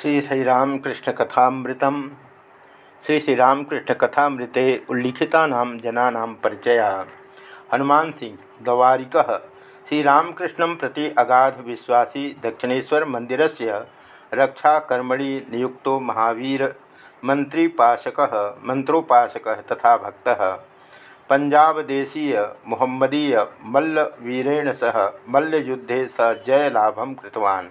श्री श्रीरामकृष्ण कथामृतम श्री कथामृते उल्लिखिता जना परिचय। हनुमान सिंह दवारिक। श्रीरामकृष्ण प्रति अगाध विश्वासी दक्षिणेशर मंदिर से रक्षाकर्मणि नियुक्त महावीर मंत्रीपाशक मंत्रोपासक तथा भक्त। पंजाबदेशीय मोहम्मदीय मल्लवीरेण सह मल्लयुद्धे स जयलाभं कृतवान्।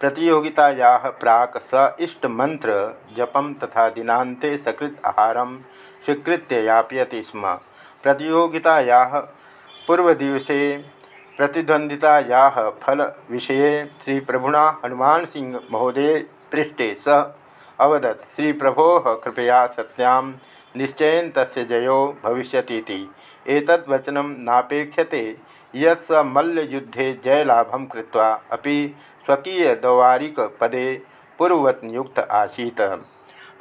प्रतियोगिताया प्राक स इष्ट मंत्र जपम तथा दिनांते सकृत आहार स्वीकृत यापयति स्म। प्रतियोगिताया पूर्वदिवसे विषय श्री प्रभुना हनुमान सिंह महोदय पृष्ठे स अवदत् श्री प्रभो कृपया सत्यां निश्चयन तस्य जयो भविष्यति एतद्वचनं नापेक्षते यत् मल्लयुद्धे जयलाभं कृत्वा अपि स्वकीय दौवारिक पदे पूर्ववत नियुक्त आसीत।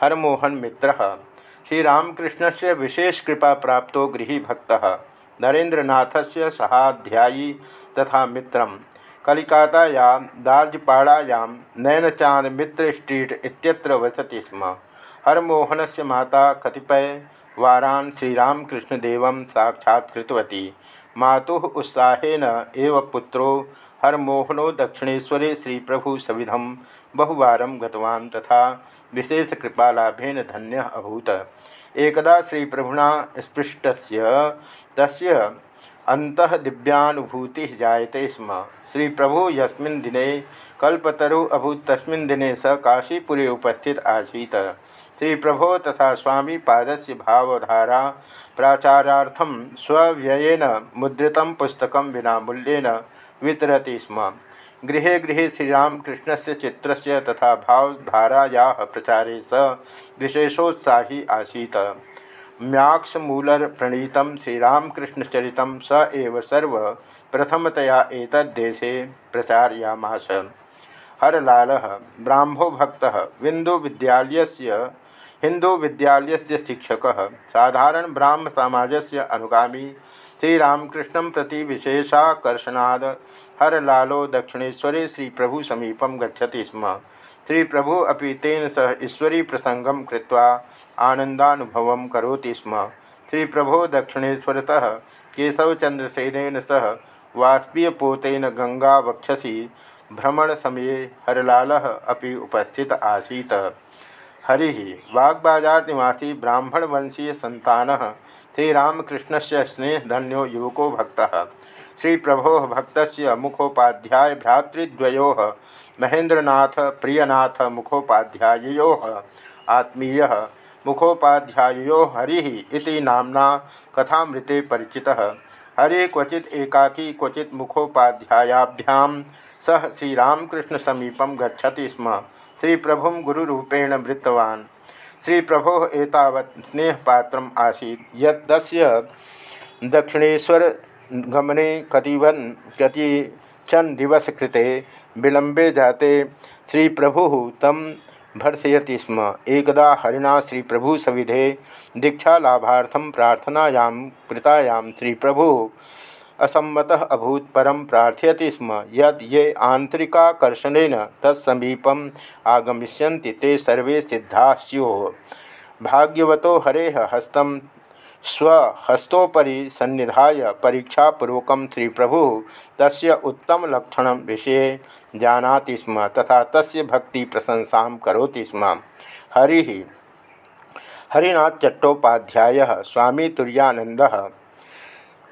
हरमोहन मित्र श्रीरामकृष्ण से विशेष कृपा प्राप्त गृहभक्त नरेन्द्रनाथ से सहाध्यायी तथा मित्र, कलिकातायां, दार्जपाड़ायां, नैनचांद मित्र स्ट्रीट इत्यत्र वसति स्म। हरमोहन से माता कतिपय वारान् श्रीरामकृष्णदेव साक्षात्तवती मातुः उत्साहेन एव पुत्रो हरमोहनो दक्षिणेशरे श्री प्रभु सविधम, बहुवार गतवान् तथा विशेष कृपालाभेन धन्य अभूत। एकदा श्री प्रभुना स्पृष्ट तस्य अंतः दिव्यानुभूति जायते स्म। श्री प्रभु यस्मिन् दिने कल्पतरु अभूत, तस्मिन् दिने स काशीपुरे उपस्थित आसीत्। श्री प्रभो तथा स्वामी पादस्य भावधारा प्राचारार्थम स्वव्ययेन मुद्रित पुस्तक विना मूल्येन वितरती स्म। गृह गृह श्रीरामकृष्ण से चित्र तथा भावधाराया प्रचारे स विशेषोत्साही आसीत। म्याक्षमूलर प्रणीत श्रीरामकृष्णचरित सर्व प्रथमतया एतद्देशे प्रचारयामास। हरलाल ब्राह्मो भक्त बिंदु विद्यालयस्य हिंदू विद्यालयस्य शिक्षक, साधारण ब्राह्म सामजस्य अनुगामी श्रीरामकृष्ण प्रति विशेषाकर्षणाद। हरलालो दक्षिणेशरे श्री प्रभु समीपम गच्छति स्म। श्री प्रभु अभी तेन सह ईश्वरी प्रसंगम कृत्वा आनंदानुभव करोति स्म। श्री प्रभो दक्षिणेशरतः केशवचंद्रसेन सह वाष्पीयपोतेन गंगा वक्षसी भ्रमण समय हरलाल अभी उपस्थित आसीत। हरि वाग्बाजार निवासी ब्राह्मण वंशीय संतान श्रीरामकृष्ण से स्नेहधन्यो युवको भक्त। श्री प्रभो भक्त मुखोपाध्याय भ्रातृद्वयो, महेंद्रनाथ प्रियनाथ मुखोपाध्यायो आत्मीय मुखोपाध्यायो हरि इति नामना कथामृते परिचितः। हरे क्वचित एकाकी क्वचित मुखोपाध्यायाभ्याम। सह श्रीरामकृष्ण समीपम गच्छति स्म। श्री प्रभु गुरुरूपेण वृत्तवान् श्री प्रभो एतावत् स्नेहपात्रम् तस्य दक्षिणेश्वर गमने कतिवन कतिचन दिवस कृते विलम्बे जाते श्री प्रभु तम भर्सयति स्म। एकदा हरिणा श्री प्रभु सविधे दीक्षालाभार्थम प्रार्थनायां कृतायां श्री प्रभु असम्मत अभूत परम प्रार्थयति स्म। यद ये आंतरिकाकर्षण तत्समीप आगमिष्य सर्वे सिद्धा स्यु भाग्यवत हरे हस्त स्वहस्तोपरी सन्निधाय परीक्षापूर्वक श्री प्रभु तस्य उत्तम लक्षण विषय जानाति स्म तथा तस् भक्ति प्रशंसा कौती स्म। हरि हरिनाथ चट्टोपाध्याय, स्वामी तुरानंद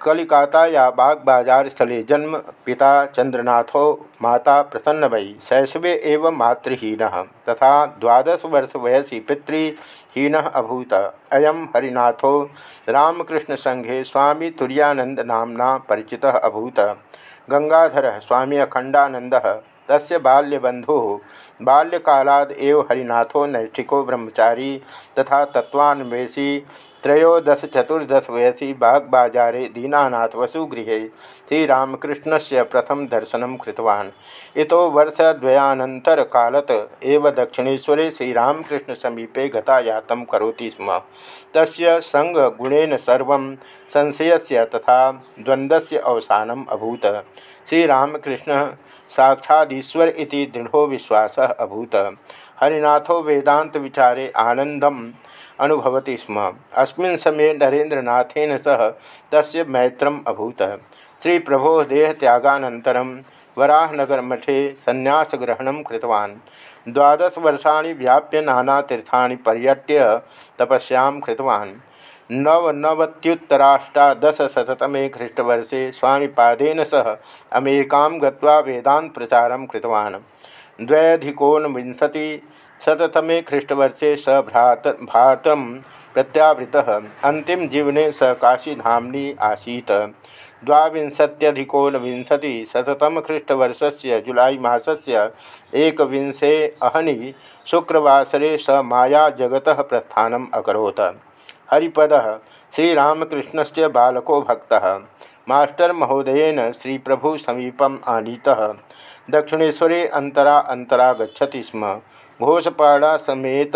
कलिकाताया बाज़ार स्थले जन्म पिता चंद्रनाथो, माता प्रसन्नमयी शैशवे एव मातृहीन, तथा द्वादश वर्ष वयसी पितृहीन अभूत। अयम हरिनाथो, रामकृष्ण संघे स्वामी तुरानंद नामना परिचितः अभूत। गंगाधर स्वामी अखंडानंद, तस्य बाल्यबंधु बाल्यकालाद हरिनाथो नैष्ठिको ब्रह्मचारी, तथा तत्वान्वेषी त्रयोदश चतुर्दश वयसी बागबाजारे दीनानाथ वसुगृह प्रथम दर्शन कृतवान्। इतो वर्षद्वयानंतर कालत एव दक्षिणेशरे श्रीरामकृष्ण समीपे गतायात करोति स्म। तस्य संगगुणेन सर्व संशय तथा द्वंद्व अवसानम अभूत। श्रीरामकृष्ण साक्षादीश्वर दृढ़ो विश्वास अभूत। हरिनाथो वेदांत विचारे आनंदम अनुभवती स्म। अस्मिन् समये नरेन्द्रनाथेन सह तस्य मैत्रम् अभूत। श्री प्रभो देहत्यागानन्तरं वराहनगरमठे संन्यासग्रहणं कृतवान्। द्वादश वर्षाणि व्याप्य नानातीर्थानि पर्यट्य तपस्यां कृतवान्। नवनवत्युत्तराष्टादशशततमे ख्रीष्टवर्षे स्वामिपादेन सह अमेरिकां गत्वा वेदान्तप्रचारं कृतवान्। द्व्यधिकोनविंशतिशततमे ख्रीष्टवर्षे स भ्रात भारतं प्रत्यावृतः अन्तिमजीवने स काशीधाम्नि आसीत्। द्वाविंशत्यधिकोनविंशतिशततमख्रीष्टवर्षस्य जुलाई मासस्य एकविंशे अहनि शुक्रवासरे स माया जगतः प्रस्थानम् अकरोत्। हरिपद श्रीरामकृष्ण से बालको भक्त। मास्टर महोदयन श्री प्रभु समीपम आनीता। दक्षिणेशरे अंतरा अंतरा गच्छति स्म। घोषपाड़ा समेत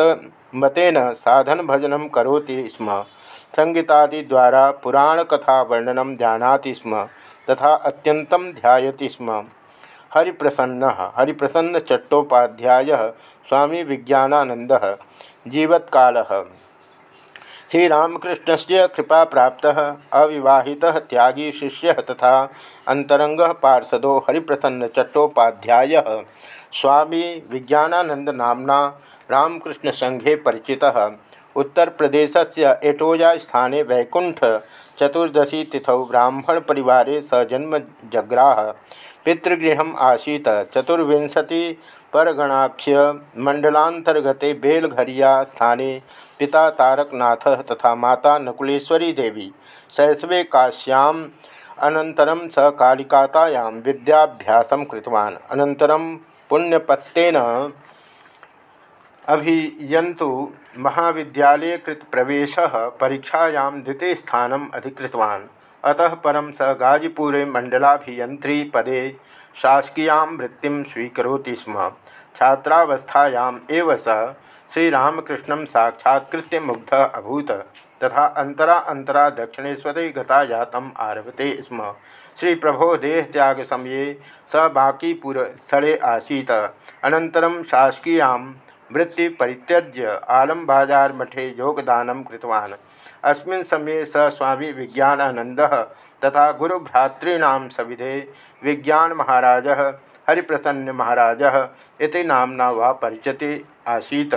मतेन साधन भजन करोति स्म। संगीतादिद्वारा पुराणकथा वर्णन जानाति स्म, तथा अत्यंतं ध्यायति स्म। हरिप्रसन्न हरिप्रसन्न चट्टोपाध्याय, स्वामी विज्ञानानंद जीवत्काल। श्रीरामकृष्ण से कृपा प्राप्त, अविवाहितः त्यागी शिष्य तथा अंतरंग पार्षदो हरिप्रसन्न चट्टोपाध्याय। स्वामी विज्ञानानंद नामना रामकृष्ण संघे परिचितः। उत्तर प्रदेश से एटोजा स्थाने वैकुंठ चतुर्दशी तिथौ ब्राह्मण परिवारे स जन्म जग्राह। पितृगृह आसीत। चतुर्विंशति परगणाख्य मंडलांतर्गते बेलघरिया स्थाने पिता तारकनाथ तथा माता नकुलेश्वरी देवी। शैशवे काश्याम अनन्तरं स कालिकातायां विद्याभ्यासं अनन्तरं पुण्यपत्तेन अभियन्तु महाविद्यालये कृतप्रवेशः परीक्षायां द्वितीयस्थानम् अधिकृतवान्। अतः परं स गाजीपुरे मण्डलाभियन्त्री पदे शासकीयां वृत्तिं स्वीकरोति स्म। छात्रावस्थायाम् एव सः श्रीरामकृष्ण साक्षात्कृत्य मुग्ध अभूत। तथा अंतरा अंतरा दक्षिणेश्वरे गतायातम आरभते स्म। श्री प्रभो देह त्याग समये स बाकीपुर स्थले आसीत। अनन्तरं शासकीयां वृत्ति परित्यज्य आलम बाज़ार मठे योगदान कृतवान्। अस्मिन् समये स स्वामी विज्ञानानन्दः तथा गुरुभ्रातॄणां सविधे विज्ञान महाराज, हरिप्रसन्न महाराज इति नामना वा परिचते आसीत्।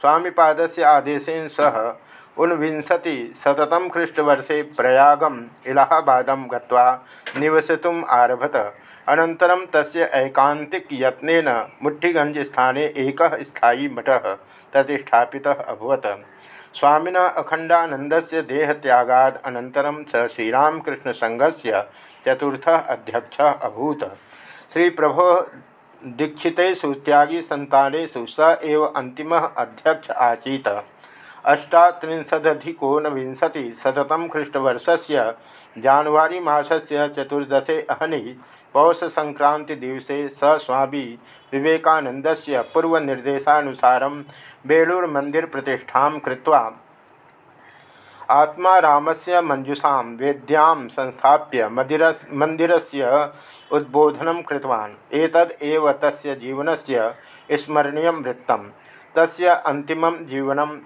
स्वामीपाद से आदेशन सह ऊनविंशति शतम ख्रीष्टवर्षे प्रयागम इलाहाबाद गत्वा आरभत। ऐकान्तिक यत्नेन मुठ्ठीगंज स्थाने एक स्थायी मठ प्रतिष्ठापितः अभवत। स्वामिन अखंडानंदस्य देहत्यागाद अनन्तरं स श्रीरामकृष्णसङ्घस्य चतुर्थः अध्यक्षः अभूत। श्री प्रभो दीक्षितेषु त्यागी सन्तानेषु स एव अध्यक्ष आसीत्। अष्टात्रिंशदधिकोनविंशतिशततम ख्रीष्टवर्षस्य जान्वारी मासस्य चतुर्दशे अहनि पौषसंक्रांतिदिवसे स स्वामी विवेकानन्दस्य पूर्वनिर्देशानुसारं बेलूरुमन्दिरप्रतिष्ठां कृत्वा आत्मा से मंजुषा वेद्यां संस्थाप्य मदिरस मंदिरस्य उद्बोधनं कृतवान्। एतद् तस्य जीवनस्य स्मरणीयं वृत्तं। तस्य अन्तिमं जीवनम्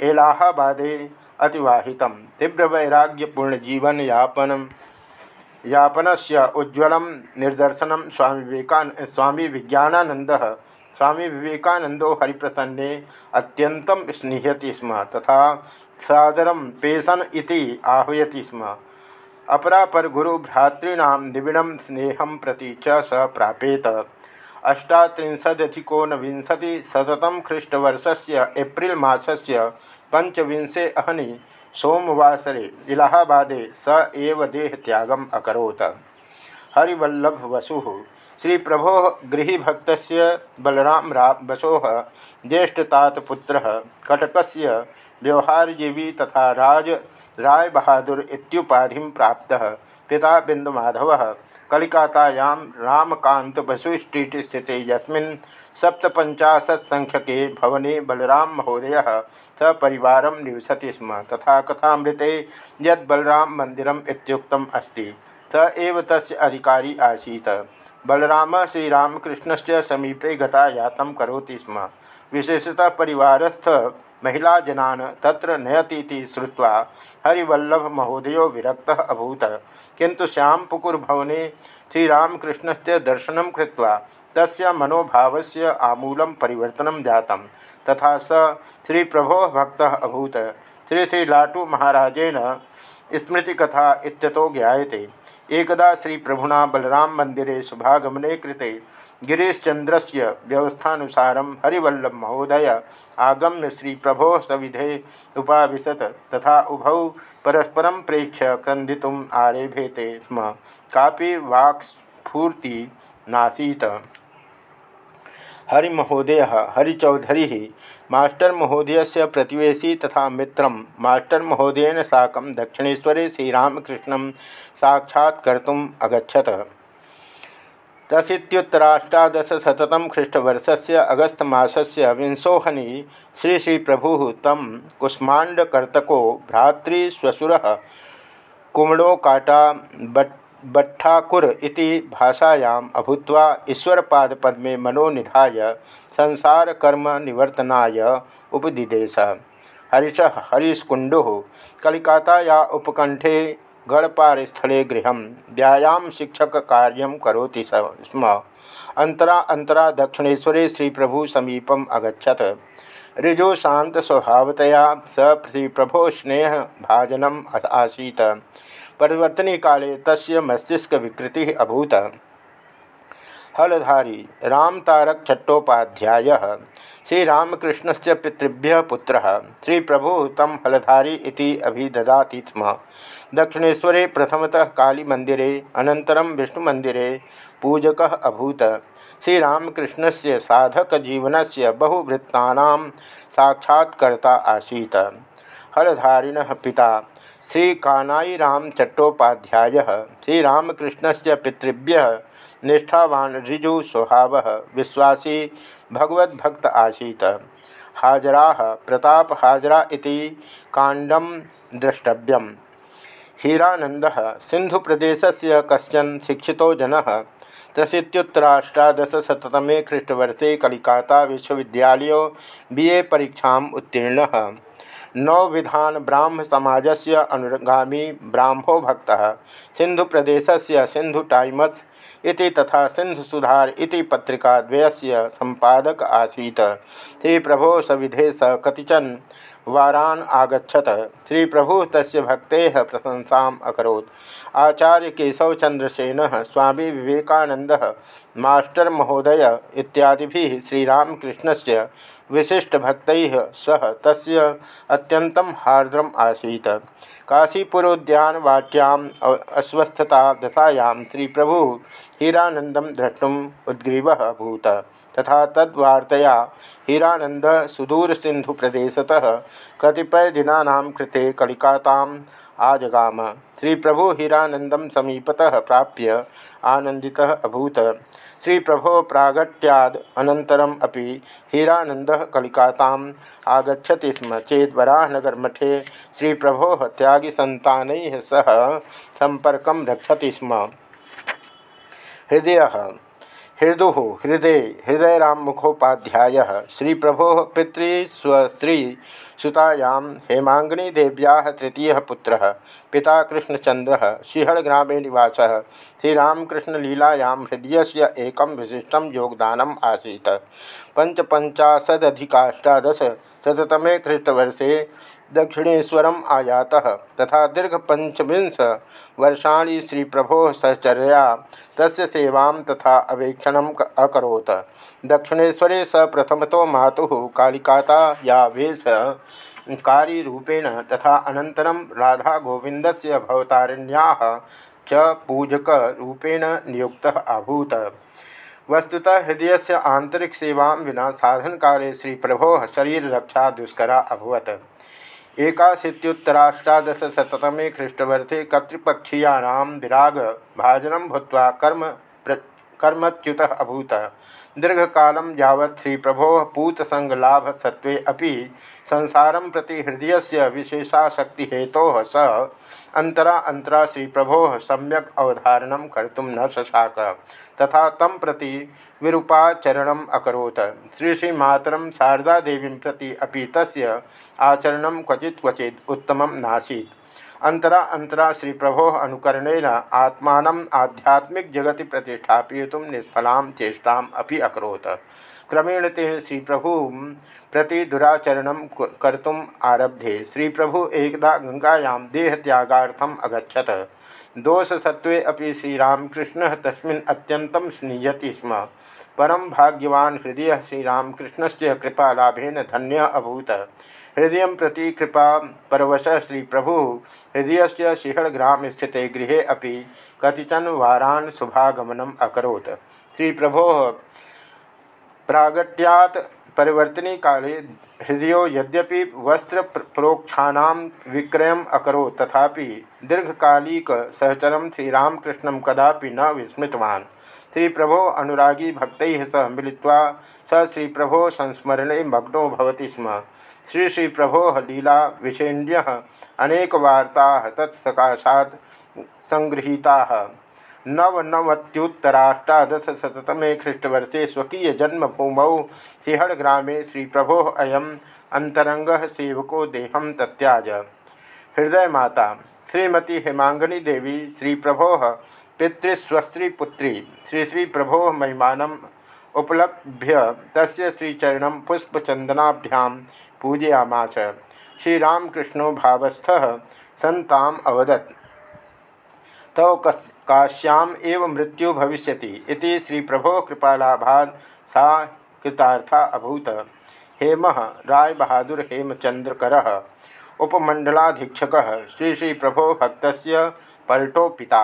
एलाहाबादे अतिवाहितं तीव्रवैराग्यपूर्णजीवनयापनं। यापनस्य उज्ज्वलं निदर्शनं स्वामी विवेका स्वामी विज्ञानानन्दः। स्वामी विवेकानंदो हरिप्रसन्ने अत्यंतं स्निह्यति स्म तथा सादर पेशन इति आह्वयति स्म। अपरापर गुरु भ्रातॄणां निबिड़ं स्नेहं प्रति च स प्रापेत। अष्टात्रिंशदधिकोनविंशतिशततम ख्रीष्टवर्षस्य एप्रिल मासस्य पंचविंशे अहनि सोमवासरे इलाहाबादे स एव देहत्यागम् अकरोत्। हरिवल्लभ वसु श्री प्रभो गृहभक्त बलराम बसो ज्येष्ठतातपुत्र कटक व्यवहारजीवी तथा राज राय बहादुर प्राप्त पिता बिंदुमाधव कलिकातायां रामकांत बसु स्ट्रीट स्थित यस्मिन् सप्तपञ्चाशत्सङ्ख्यके भवने बलराम महोदय सपरिवार निवसति स्म। तथा कथामृते यद बलराम इत्युक्तम अस्ति। स एव तस्य अधिकारी आसीत्। बलराम श्रीरामकृष्ण से समीपे गता यातम करोति स्म। विशेषतः परिवारस्थ महिला जनान तत्र नयती श्रुवा हरिवल्लभ महोदय विरक्त अभूत। किंतु श्यामपुकुर भवने श्रीरामकृष्ण से दर्शन कृत्वा तस्य मनोभावस्य आमूल परिवर्तन जातम तथा स श्री प्रभो भक्त अभूत। श्री श्री लाटू महाराजेन स्मृतिकथा इत्यतो ज्ञाते एकदा श्री प्रभुना बलराम मंदिरे शुभागमने कृते गिरीशचंद्र से व्यवस्थानुसार हरिवल्लभ महोदय आगम्य श्री प्रभो सविधे उपाविशत तथा उभौ परस्परं प्रेक्ष क्रंदितुम आरेभेते स्म। कापि वाक्स्फूर्ति नासीत। हरिमहोदय, हरिचौधरी मास्टर महोदय से प्रतिवेशी तथा मित्र मास्टर महोदयन साकं दक्षिणेशरे श्रीरामकृष्ण साक्षात्कर्तुम् अगछत रशीत्युत्तराष्टादशतम ख्रीष्टवर्ष से अगस्त मसल विंशोहनी श्री श्री प्रभु तम कुष्मांडकर्तको भ्रातृश्वशुर कुमड़ो काटा बट बट्ठाकुर इति भाषायाम् अभूत्वा ईश्वरपादपद्मे मनो निधाय संसार कर्म निवर्तनाय उपदिदेश हरीश हरीशकुंडु कलिकाताया उपकंठे गढ़पारस्थले गृह व्यायाम शिक्षक कार्य करोति स्म। अंतरा अंतरा दक्षिणेशरे श्री प्रभु समीपम अगछत ऋजु शांत स्वभावतया स श्री प्रभो स्नेह भाजनम आसीत। परिवर्तने काले तस्य मस्तिष्क विकृति अभूत। हलधारी रामतारक चट्टोपाध्याय श्रीरामकृष्ण से पितृभ्य पुत्र श्री प्रभु तम हलधारी इति अभिददाति स्म। दक्षिणेशरे प्रथमतः कालीमंदिरे अनन्तरं विष्णुमंदिरे पूजक अभूत। श्रीरामकृष्ण से साधक जीवन से बहुवृत्ता साक्षात्कर्ता आसीत। हलधारिण पिता श्री कानाई राम चट्टोपाध्याय श्रीरामकृष्ण से पितृभ्य, निष्ठावान ऋजु स्वभाव विश्वासी भगवद्भक्त आसीत। हाजरा, प्रताप हाजरा इति कांडम द्रष्टव्यम। हीरानंद सिंधु प्रदेश से कशन शिक्षि जन त्रशीत्युत्तराष्टादशतमे ख्रीष्टवर्षे कलिकाता विश्वविद्यालय बी ए परीक्षा उत्तीर्ण। नवविधान ब्राह्म सामज से अनुगामी ब्राह्मो भक्त सिंधु प्रदेश से सिंधु टाइम्स इति तथा सिंधु सुधार इति पत्रिकाद्वयस्य संपादक आसीत्। श्री प्रभो सविधे स कतिचन वारान आगछत श्री प्रभु तस्य भक्ते प्रशंसा अकोत् आचार्य केशवचंद्रसेन स्वामी विवेकानंद मास्टर महोदय इत्यादि श्रीरामकृष्ण से विशिष्टभक्त सह तस्य अत्यंतं हार्द्रम आसीत्। काशीपुरोद्यान वाट्याम अस्वस्थता दशायां श्री प्रभु हीरानंदम द्रष्टुम उद्ग्रीव अभूत। तथा तद्वार्तया हीरानंद सुदूर सिंधु प्रदेशतः कतिपय दिना कृते आजगाम। श्री प्रभु हीरानंदम समीपतः प्राप्य आनंदितः अभूत। श्री प्रभो प्रागट्याद अनंतरम अपि हीरानंद कलिकाता आगछति स्म चेत वराहनगर मठे श्री प्रभो त्यागी संतान सह संपर्क रक्षति स्म। हृदय हृदु हृदय हृदय राम मुखोपाध्याय श्री प्रभो पितृस्वश्री सुतायां हेमांगनी देव्या तृतीय पुत्र, पिता कृष्णचंद्र शिहड़ग्रामे निवास, श्रीरामकृष्णलीलायां हृदय से एक विशिष्ट योगदान आसी पंचपंचाशदधिकाष्टादश शततमे ख्रीष्टवर्षे दक्षिणेश्वरम आयात। तथा दीर्घ पंचविंश वर्षाणी श्री प्रभो सहचर्या तस्य सेवां तथा अवेक्षण अकोत् दक्षिणेश्वरे स प्रथमतो मातु कालिकाता या वेश कार्यरूपेण तथा अनन्तरं राधागोविन्दस्य भवतारिण्याः च पूजकरूपेण नियुक्तः अभूत्। वस्तुतः हृदय से आंतरिक सेवा विना साधन काले श्री प्रभो शरीररक्षा दुष्करा अभवत। एकाशीत्युत्तराष्टादशतमे ख्रीष्टवर्षे कर्तृपक्षीयाणां विराग भूत कर्म कर्मच्युत अभूत। दीर्घ काल यावत् श्री प्रभो पूतसंगलाभ सत्वे अपि संसार प्रति हृदय से विशेषाशक्ति हेतु स अंतरा अंतरा श्री प्रभो सम्यक अवधारण कर्म न शशाक। तथा तम प्रति विरूपाचरण अकोत् श्री श्री मातर शारदा देवी प्रति अभी तस् आचरण क्वचि क्वचि उत्तम नासीत्। अंतरा अंतरा श्री प्रभो अनुकरणेन आत्मा आध्यात्मिक जगति प्रतिष्ठापय निष्फला चेष्टा अभी अकोत् क्रमेण ते श्री प्रभु प्रति दुराचरण कर्तुम आरब्धे। श्री प्रभु एकदा गंगायां देहत्यागार्थम अगछत दोषसत्वे अपि श्रीरामकृष्ण तस्मिन् अत्यन्तं स्नीयति स्म। परम भाग्यवान हृदय श्रीरामकृष्ण से कृपालाभेन धन्य अभूत। हृदय प्रति कृपा परवश श्री प्रभु हृदय से शिहड़ग्राम स्थित गृह अभी कतिचन वारान शुभागमनम अकोत् श्री प्रभो प्रागट्यात् परिवर्तनी काले हृदय यद्यपि वस्त्र प्रोक्षा विक्रय अको तथा दीर्घकालिक सहचर श्रीरामकृष्ण कदापि न विस्मृतवान्। श्री प्रभो अनुरागी भक्त सह मिल्वा स श्री प्रभो संस्मरणे मग्नो भवति स्म। श्री श्री प्रभो लीला विषेण्य अनेक वार्ता तत्सकाशा संगृहीता। नवनवत्युत्तराष्टादशतमे ख्रीष्टवर्षे स्वकीय जन्मभूमौ श्री प्रभो अयम अंतरंग सेवको देहम तत्याज। हृदय माता श्रीमती हेमांगनी देवी श्री प्रभो पितृस्वश्रीपुत्री श्री श्री प्रभो महिमान उपलभ्य तस्य श्रीचरण पुष्पचंदनाभ्यां पूजयामास। श्रीरामकृष्णो भावस्थ, सन्ताम अवदत्। तव काश्याम एव मृत्यु भविष्य श्री प्रभो कृपालाभा सा कृतार्था अभूत। हेम राय बहादुर हेमचंद्रकर उपमंडलाधीक्षक श्री श्री प्रभो भक्त पलटो पिता।